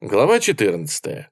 Глава 14.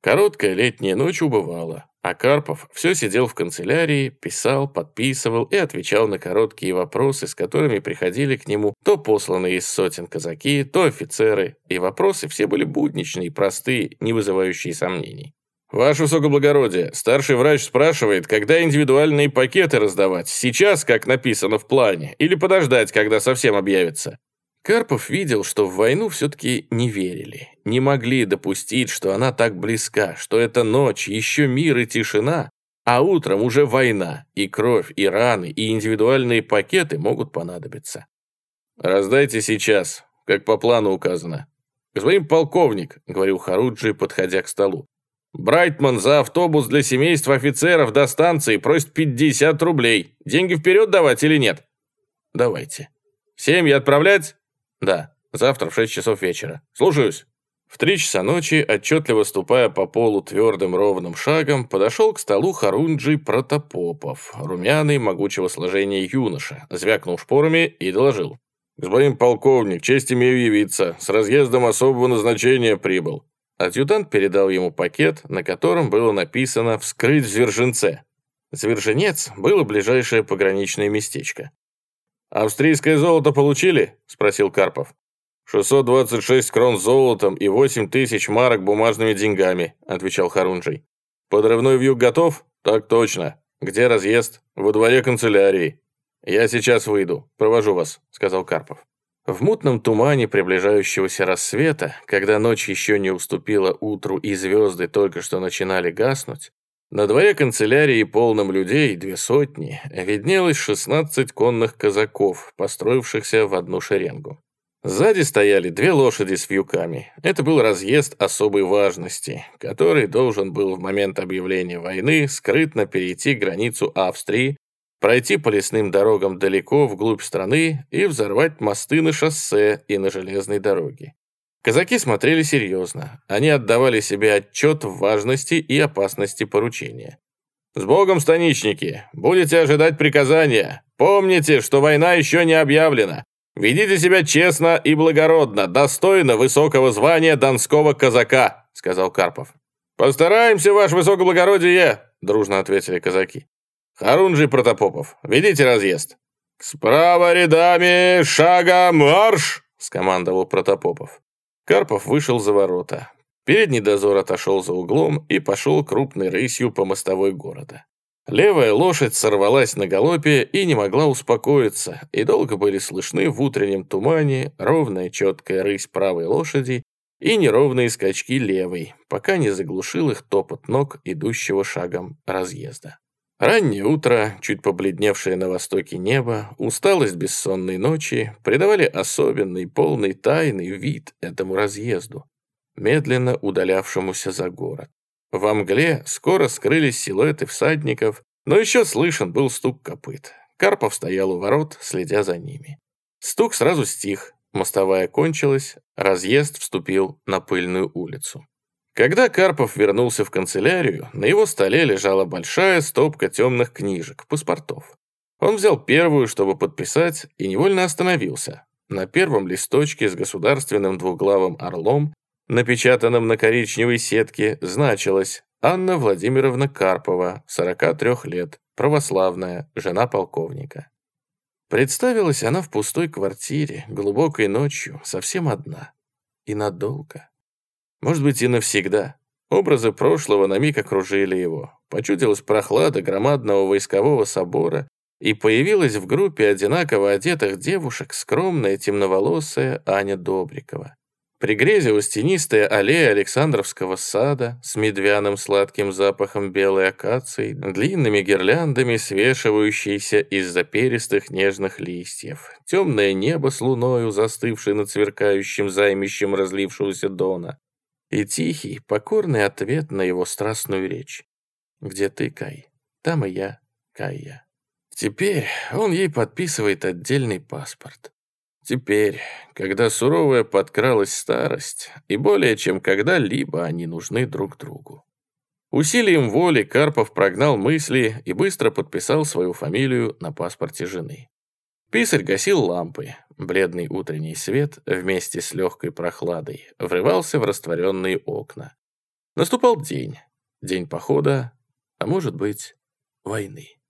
Короткая летняя ночь убывала, а Карпов все сидел в канцелярии, писал, подписывал и отвечал на короткие вопросы, с которыми приходили к нему то посланные из сотен казаки, то офицеры, и вопросы все были будничные, простые, не вызывающие сомнений. «Ваше высокоблагородие, старший врач спрашивает, когда индивидуальные пакеты раздавать, сейчас, как написано в плане, или подождать, когда совсем объявится?» Карпов видел, что в войну все-таки не верили, не могли допустить, что она так близка, что это ночь, еще мир и тишина, а утром уже война, и кровь, и раны, и индивидуальные пакеты могут понадобиться. «Раздайте сейчас, как по плану указано». «Господин полковник», — говорил Харуджи, подходя к столу, «Брайтман за автобус для семейства офицеров до станции просит 50 рублей. Деньги вперед давать или нет?» «Давайте». «Семьи отправлять?» «Да, завтра в шесть часов вечера. Слушаюсь». В три часа ночи, отчетливо ступая по полу твердым ровным шагом, подошел к столу Харунджи Протопопов, румяный, могучего сложения юноша, звякнул шпорами и доложил. «Господин полковник, честь имею явиться. С разъездом особого назначения прибыл». Адъютант передал ему пакет, на котором было написано «Вскрыть в Зверженце». Зверженец было ближайшее пограничное местечко. «Австрийское золото получили?» – спросил Карпов. «626 крон золотом и 8 тысяч марок бумажными деньгами», – отвечал Харунжий. «Подрывной вьюг готов?» «Так точно. Где разъезд?» «Во дворе канцелярии». «Я сейчас выйду. Провожу вас», – сказал Карпов. В мутном тумане приближающегося рассвета, когда ночь еще не уступила утру и звезды только что начинали гаснуть, на дворе канцелярии, полном людей, две сотни, виднелось 16 конных казаков, построившихся в одну шеренгу. Сзади стояли две лошади с вьюками. Это был разъезд особой важности, который должен был в момент объявления войны скрытно перейти границу Австрии, пройти по лесным дорогам далеко вглубь страны и взорвать мосты на шоссе и на железной дороге. Казаки смотрели серьезно. Они отдавали себе отчет в важности и опасности поручения. «С Богом, станичники! Будете ожидать приказания! Помните, что война еще не объявлена! Ведите себя честно и благородно, достойно высокого звания донского казака!» — сказал Карпов. «Постараемся, ваше высокоблагородие!» — дружно ответили казаки. «Харунжий Протопопов, ведите разъезд!» «Справа рядами, шагом марш!» — скомандовал Протопопов. Карпов вышел за ворота. Передний дозор отошел за углом и пошел крупной рысью по мостовой города. Левая лошадь сорвалась на галопе и не могла успокоиться, и долго были слышны в утреннем тумане ровная четкая рысь правой лошади и неровные скачки левой, пока не заглушил их топот ног, идущего шагом разъезда. Раннее утро, чуть побледневшее на востоке небо, усталость бессонной ночи придавали особенный, полный тайный вид этому разъезду, медленно удалявшемуся за город. Во мгле скоро скрылись силуэты всадников, но еще слышен был стук копыт. Карпов стоял у ворот, следя за ними. Стук сразу стих, мостовая кончилась, разъезд вступил на пыльную улицу. Когда Карпов вернулся в канцелярию, на его столе лежала большая стопка темных книжек, паспортов. Он взял первую, чтобы подписать, и невольно остановился. На первом листочке с государственным двуглавым орлом, напечатанным на коричневой сетке, значилось «Анна Владимировна Карпова, 43 лет, православная, жена полковника». Представилась она в пустой квартире, глубокой ночью, совсем одна. И надолго. Может быть, и навсегда. Образы прошлого на миг окружили его. Почудилась прохлада громадного войскового собора, и появилась в группе одинаково одетых девушек скромная темноволосая Аня Добрикова. Пригрезилась тенистая аллея Александровского сада с медвяным сладким запахом белой акации, длинными гирляндами, свешивающейся из-за перистых нежных листьев, темное небо с луною, застывшей над сверкающим займищем разлившегося дона, и тихий, покорный ответ на его страстную речь. «Где ты, Кай? Там и я, Кайя». Теперь он ей подписывает отдельный паспорт. Теперь, когда суровая подкралась старость, и более чем когда-либо они нужны друг другу. Усилием воли Карпов прогнал мысли и быстро подписал свою фамилию на паспорте жены. Писарь гасил лампы. Бледный утренний свет вместе с легкой прохладой врывался в растворенные окна. Наступал день. День похода, а может быть, войны.